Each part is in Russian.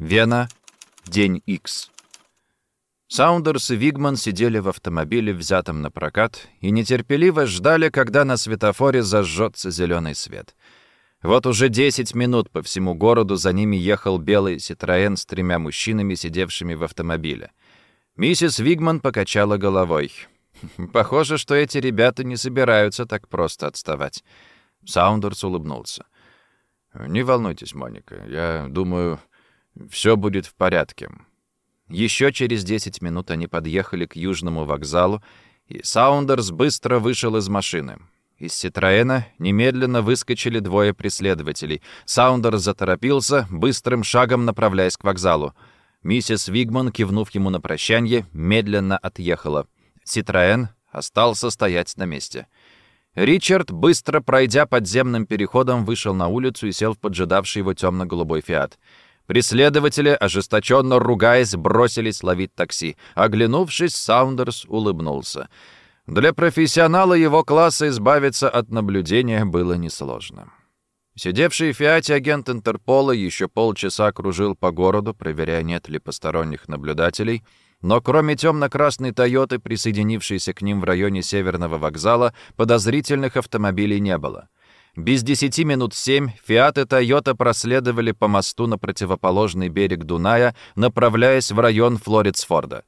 Вена, день X. Саундерс и Вигман сидели в автомобиле, взятом на прокат, и нетерпеливо ждали, когда на светофоре зажжется зеленый свет. Вот уже 10 минут по всему городу за ними ехал белый Ситроен с тремя мужчинами, сидевшими в автомобиле. Миссис Вигман покачала головой. «Похоже, что эти ребята не собираются так просто отставать». Саундерс улыбнулся. «Не волнуйтесь, Моника. Я думаю, все будет в порядке». Еще через 10 минут они подъехали к южному вокзалу, и Саундерс быстро вышел из машины. Из Ситроена немедленно выскочили двое преследователей. Саундерс заторопился, быстрым шагом направляясь к вокзалу. Миссис Вигман, кивнув ему на прощанье, медленно отъехала. Ситроен остался стоять на месте. Ричард, быстро пройдя подземным переходом, вышел на улицу и сел в поджидавший его темно-голубой «Фиат». Преследователи, ожесточенно ругаясь, бросились ловить такси. Оглянувшись, Саундерс улыбнулся. Для профессионала его класса избавиться от наблюдения было несложно. Сидевший в «Фиате» агент Интерпола еще полчаса кружил по городу, проверяя, нет ли посторонних наблюдателей — но кроме темно-красной «Тойоты», присоединившейся к ним в районе Северного вокзала, подозрительных автомобилей не было. Без десяти минут семь «Фиат» и «Тойота» проследовали по мосту на противоположный берег Дуная, направляясь в район Флоридсфорда.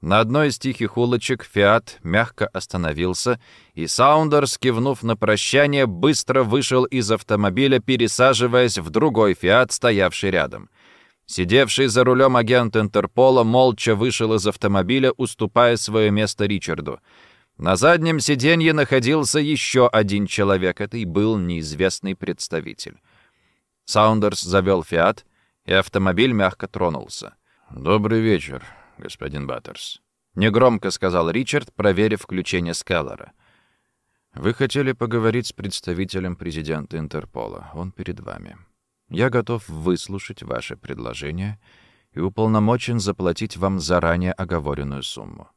На одной из тихих улочек «Фиат» мягко остановился, и Саундерс, кивнув на прощание, быстро вышел из автомобиля, пересаживаясь в другой «Фиат», стоявший рядом. Сидевший за рулем агент Интерпола молча вышел из автомобиля, уступая свое место Ричарду. На заднем сиденье находился еще один человек. Это и был неизвестный представитель. Саундерс завел «Фиат», и автомобиль мягко тронулся. «Добрый вечер, господин Баттерс», — негромко сказал Ричард, проверив включение Скеллера. «Вы хотели поговорить с представителем президента Интерпола. Он перед вами». Я готов выслушать ваше предложение и уполномочен заплатить вам заранее оговоренную сумму».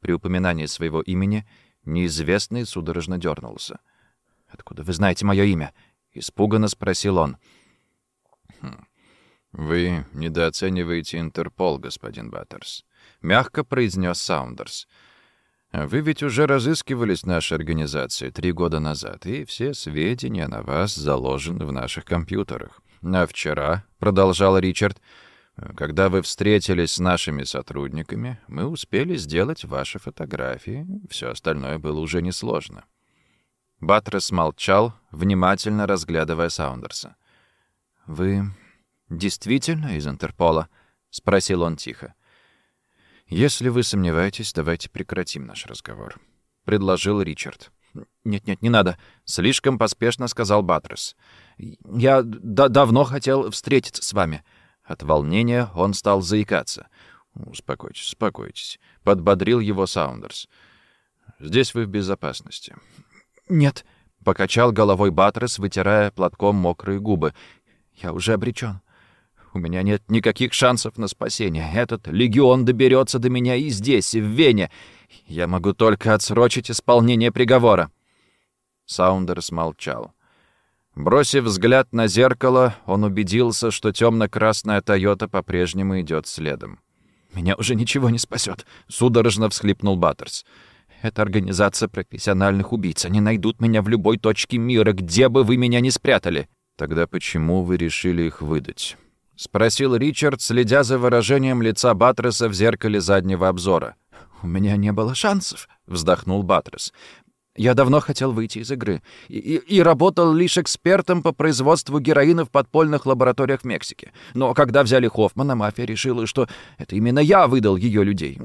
При упоминании своего имени неизвестный судорожно дернулся. «Откуда вы знаете мое имя?» — испуганно спросил он. «Хм. «Вы недооцениваете Интерпол, господин Баттерс», — мягко произнес Саундерс. «Вы ведь уже разыскивались нашей организации три года назад, и все сведения на вас заложены в наших компьютерах. А вчера, — продолжал Ричард, — когда вы встретились с нашими сотрудниками, мы успели сделать ваши фотографии. Все остальное было уже несложно. Батрес молчал, внимательно разглядывая Саундерса. «Вы действительно из Интерпола?» — спросил он тихо. «Если вы сомневаетесь, давайте прекратим наш разговор», — предложил Ричард. «Нет-нет, не надо», — слишком поспешно сказал Батрес. «Я давно хотел встретиться с вами». От волнения он стал заикаться. «Успокойтесь, успокойтесь», — подбодрил его Саундерс. «Здесь вы в безопасности». «Нет», — покачал головой Батрес, вытирая платком мокрые губы. «Я уже обречен. У меня нет никаких шансов на спасение. Этот легион доберется до меня и здесь, в Вене. Я могу только отсрочить исполнение приговора». Саундерс молчал. Бросив взгляд на зеркало, он убедился, что темно-красная «Тойота» по-прежнему идет следом. «Меня уже ничего не спасет», — судорожно всхлипнул Баттерс. «Это организация профессиональных убийц. Они найдут меня в любой точке мира, где бы вы меня не спрятали». «Тогда почему вы решили их выдать?» — спросил Ричард, следя за выражением лица Баттерса в зеркале заднего обзора. «У меня не было шансов», — вздохнул Баттерс. «Я давно хотел выйти из игры и, и, и работал лишь экспертом по производству героина в подпольных лабораториях в Мексике. Но когда взяли Хоффмана, мафия решила, что это именно я выдал ее людей.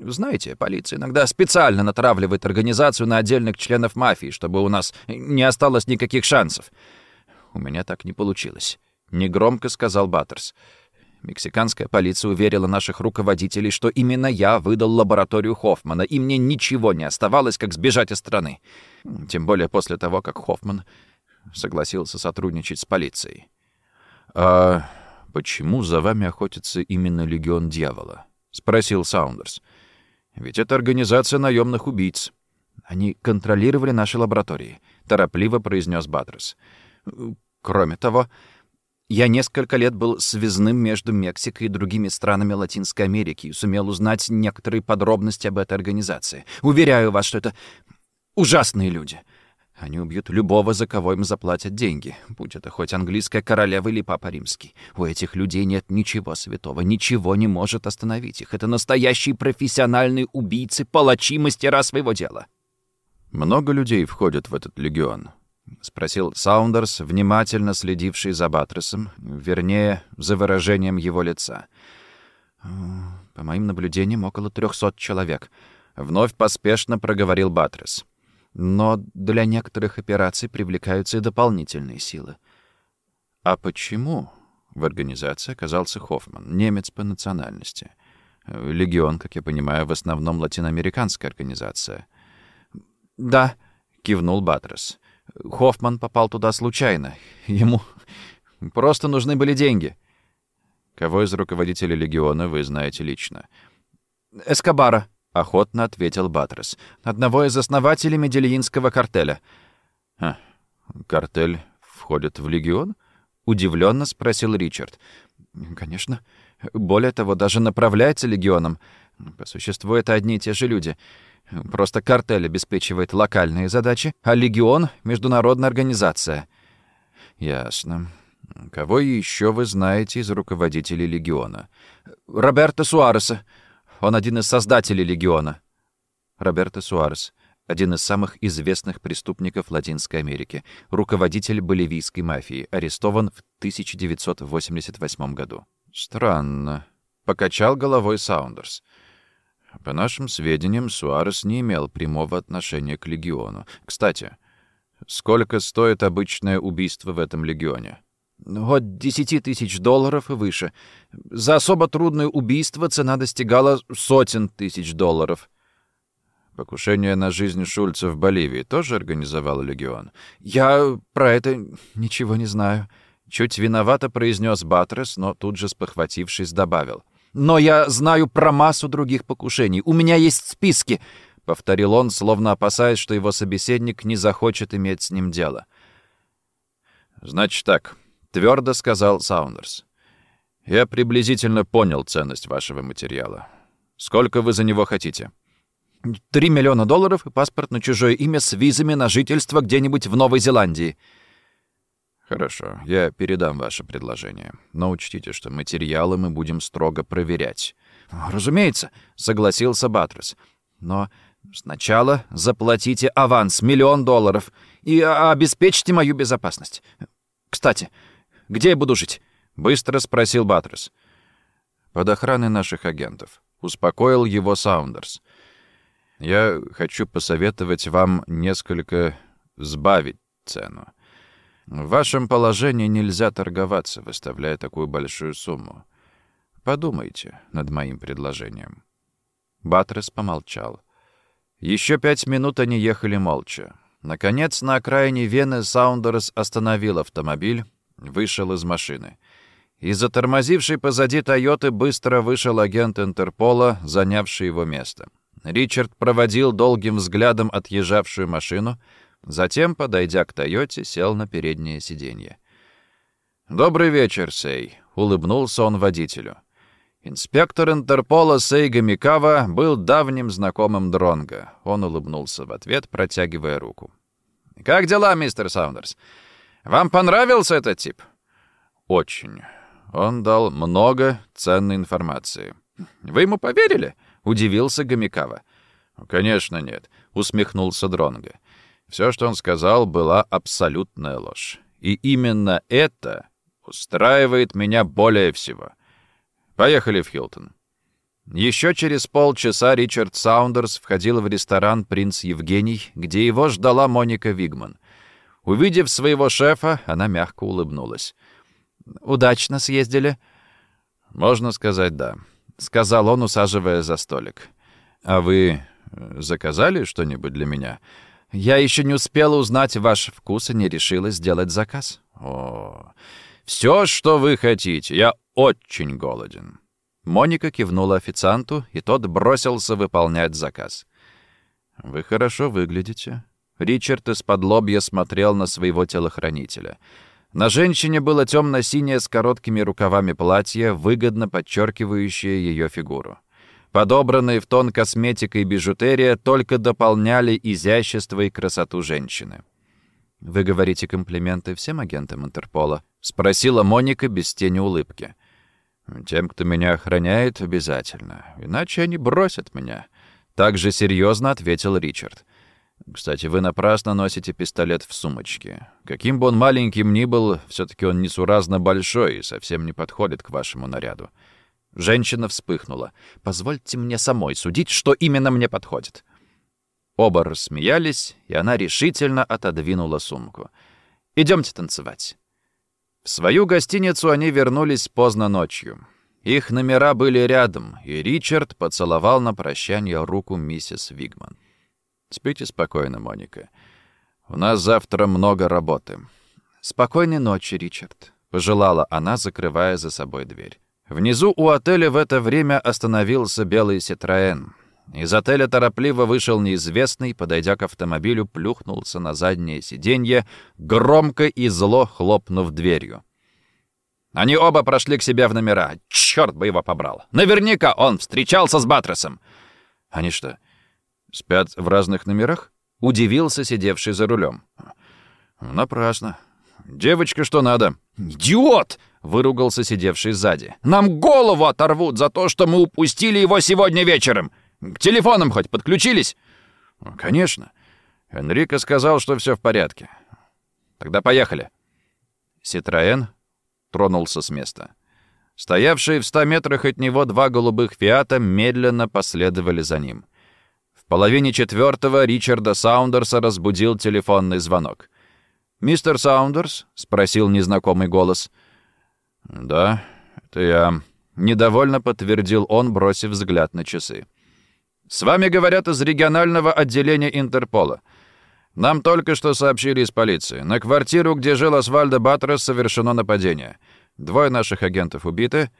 Знаете, полиция иногда специально натравливает организацию на отдельных членов мафии, чтобы у нас не осталось никаких шансов. У меня так не получилось», — негромко сказал Баттерс. Мексиканская полиция уверила наших руководителей, что именно я выдал лабораторию Хоффмана, и мне ничего не оставалось, как сбежать из страны. Тем более после того, как Хоффман согласился сотрудничать с полицией. «А почему за вами охотится именно Легион Дьявола?» — спросил Саундерс. «Ведь это организация наемных убийц. Они контролировали наши лаборатории», — торопливо произнес Батрес. «Кроме того, Я несколько лет был связным между Мексикой и другими странами Латинской Америки и сумел узнать некоторые подробности об этой организации. Уверяю вас, что это ужасные люди. Они убьют любого, за кого им заплатят деньги, будь это хоть английская королева или папа римский. У этих людей нет ничего святого, ничего не может остановить их. Это настоящие профессиональные убийцы, палачи, мастера своего дела. Много людей входят в этот легион, — спросил Саундерс, внимательно следивший за Батресом, вернее, за выражением его лица. «По моим наблюдениям, около трехсот человек», — вновь поспешно проговорил Батрес. Но для некоторых операций привлекаются и дополнительные силы. А почему в организации оказался Хоффман, немец по национальности? Легион, как я понимаю, в основном латиноамериканская организация. «Да», — кивнул Батрес. «Хоффман попал туда случайно. Ему просто нужны были деньги». «Кого из руководителей легиона вы знаете лично?» «Эскобара», — охотно ответил Батрес. «Одного из основателей Медельинского картеля». «Ха, картель входит в легион?» — удивленно спросил Ричард. «Конечно. Более того, даже направляется легионом. По существу это одни и те же люди. Просто картель обеспечивает локальные задачи, а легион — международная организация». «Ясно. Кого еще вы знаете из руководителей легиона?» «Роберто Суареса», он один из создателей Легиона. Роберто Суарес, один из самых известных преступников Латинской Америки, руководитель боливийской мафии, арестован в 1988 году. Странно. Покачал головой Саундерс. По нашим сведениям, Суарес не имел прямого отношения к Легиону. Кстати, сколько стоит обычное убийство в этом Легионе? От 10 тысяч долларов и выше. За особо трудное убийство цена достигала сотен тысяч долларов. Покушение на жизнь Шульца в Боливии тоже организовал Легион? Я про это ничего не знаю. Чуть виновато произнес Батрес, но тут же спохватившись добавил. Но я знаю про массу других покушений. У меня есть списки, повторил он, словно опасаясь, что его собеседник не захочет иметь с ним дело. Значит так, — твердо сказал Саундерс. «Я приблизительно понял ценность вашего материала. Сколько вы за него хотите?» «Три миллиона долларов и паспорт на чужое имя с визами на жительство где-нибудь в Новой Зеландии». «Хорошо, я передам ваше предложение. Но учтите, что материалы мы будем строго проверять». «Разумеется», — согласился Батрес. «Но сначала заплатите аванс, миллион долларов, и обеспечьте мою безопасность. Кстати, где я буду жить?» — быстро спросил Батрес. «Под охраной наших агентов», — успокоил его Саундерс. «Я хочу посоветовать вам несколько сбавить цену. В вашем положении нельзя торговаться, выставляя такую большую сумму. Подумайте над моим предложением». Батрес помолчал. Еще пять минут они ехали молча. Наконец, на окраине Вены Саундерс остановил автомобиль, вышел из машины. Из затормозившей позади «Тойоты» быстро вышел агент Интерпола, занявший его место. Ричард проводил долгим взглядом отъезжавшую машину, затем, подойдя к «Тойоте», сел на переднее сиденье. «Добрый вечер, Сей», — улыбнулся он водителю. Инспектор Интерпола Сейга Микава был давним знакомым Дронга. Он улыбнулся в ответ, протягивая руку. «Как дела, мистер Саундерс? Вам понравился этот тип?» «Очень. Он дал много ценной информации». «Вы ему поверили?» — удивился Гомикава. «Конечно нет», — усмехнулся Дронга. «Все, что он сказал, была абсолютная ложь. И именно это устраивает меня более всего. Поехали в Хилтон». Еще через полчаса Ричард Саундерс входил в ресторан «Принц Евгений», где его ждала Моника Вигман — Увидев своего шефа, она мягко улыбнулась. «Удачно съездили?» «Можно сказать, да», — сказал он, усаживая за столик. «А вы заказали что-нибудь для меня?» «Я еще не успела узнать ваш вкус и не решила сделать заказ». «О, все, что вы хотите. Я очень голоден». Моника кивнула официанту, и тот бросился выполнять заказ. «Вы хорошо выглядите», Ричард из-под лобья смотрел на своего телохранителя. На женщине было темно-синее с короткими рукавами платье, выгодно подчеркивающее ее фигуру. Подобранные в тон косметика и бижутерия только дополняли изящество и красоту женщины. «Вы говорите комплименты всем агентам Интерпола?» — спросила Моника без тени улыбки. «Тем, кто меня охраняет, обязательно. Иначе они бросят меня». Так же серьезно ответил Ричард. Кстати, вы напрасно носите пистолет в сумочке. Каким бы он маленьким ни был, все-таки он несуразно большой и совсем не подходит к вашему наряду. Женщина вспыхнула. «Позвольте мне самой судить, что именно мне подходит». Оба рассмеялись, и она решительно отодвинула сумку. «Идемте танцевать». В свою гостиницу они вернулись поздно ночью. Их номера были рядом, и Ричард поцеловал на прощание руку миссис Вигман. Спите спокойно, Моника. У нас завтра много работы. Спокойной ночи, Ричард, пожелала она, закрывая за собой дверь. Внизу у отеля в это время остановился белый Ситроен. Из отеля торопливо вышел неизвестный, подойдя к автомобилю, плюхнулся на заднее сиденье, громко и зло хлопнув дверью. Они оба прошли к себе в номера. Черт бы его побрал. Наверняка он встречался с Батресом. Они что, «Спят в разных номерах?» — удивился сидевший за рулем. «Напрасно. Девочка, что надо?» «Идиот!» — выругался сидевший сзади. «Нам голову оторвут за то, что мы упустили его сегодня вечером! К телефонам хоть подключились?» «Конечно. Энрико сказал, что все в порядке. Тогда поехали». Ситроен тронулся с места. Стоявшие в ста метрах от него два голубых «Фиата» медленно последовали за ним половине четвертого Ричарда Саундерса разбудил телефонный звонок. «Мистер Саундерс?» — спросил незнакомый голос. «Да, это я», — недовольно подтвердил он, бросив взгляд на часы. «С вами говорят из регионального отделения Интерпола. Нам только что сообщили из полиции. На квартиру, где жил Асвальдо Батрес, совершено нападение. Двое наших агентов убиты.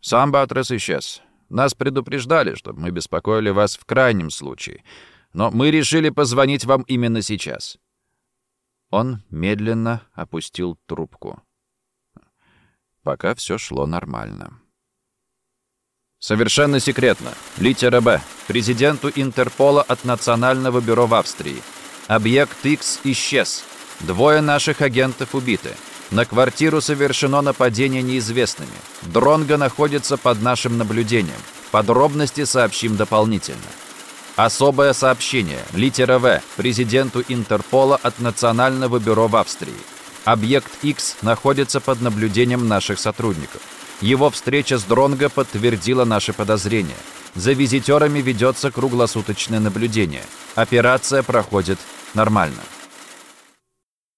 Сам Батрес исчез. Нас предупреждали, чтобы мы беспокоили вас в крайнем случае. Но мы решили позвонить вам именно сейчас». Он медленно опустил трубку. Пока все шло нормально. Совершенно секретно. Литера «Б». Президенту Интерпола от Национального бюро в Австрии. Объект X исчез. Двое наших агентов убиты. На квартиру совершено нападение неизвестными. Дронго находится под нашим наблюдением. Подробности сообщим дополнительно. Особое сообщение. Литера В. Президенту Интерпола от Национального бюро в Австрии. Объект X находится под наблюдением наших сотрудников. Его встреча с Дронго подтвердила наши подозрения. За визитерами ведется круглосуточное наблюдение. Операция проходит нормально.